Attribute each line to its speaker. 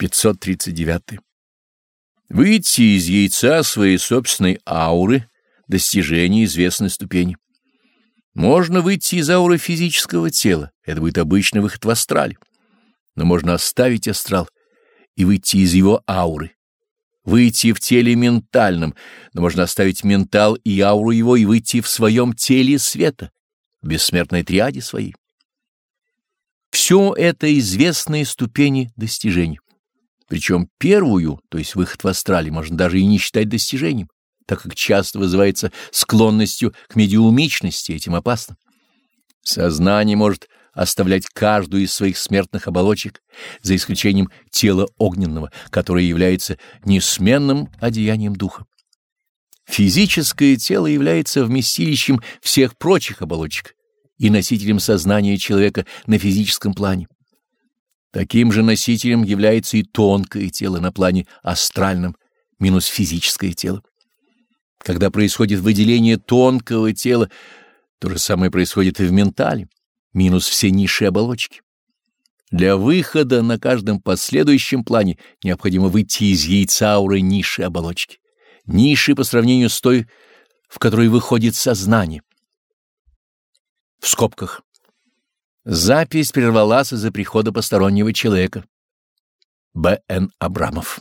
Speaker 1: 539. Выйти из яйца своей собственной ауры — достижение известной ступени. Можно выйти из ауры физического тела, это будет обычный выход в астрале. Но можно оставить астрал и выйти из его ауры, выйти в теле ментальном, но можно оставить ментал и ауру его и выйти в своем теле света, в бессмертной триаде своей. Все это известные ступени достижений. Причем первую, то есть выход в астрале, можно даже и не считать достижением, так как часто вызывается склонностью к медиумичности, этим опасно. Сознание может оставлять каждую из своих смертных оболочек, за исключением тела огненного, которое является несменным одеянием духа. Физическое тело является вместилищем всех прочих оболочек и носителем сознания человека на физическом плане. Таким же носителем является и тонкое тело на плане астральном, минус физическое тело. Когда происходит выделение тонкого тела, то же самое происходит и в ментале, минус все низшие оболочки. Для выхода на каждом последующем плане необходимо выйти из яйца ауры низшей оболочки, низшей по сравнению с той, в которой выходит сознание. В скобках. Запись прервалась из-за прихода постороннего человека. Б.Н. Абрамов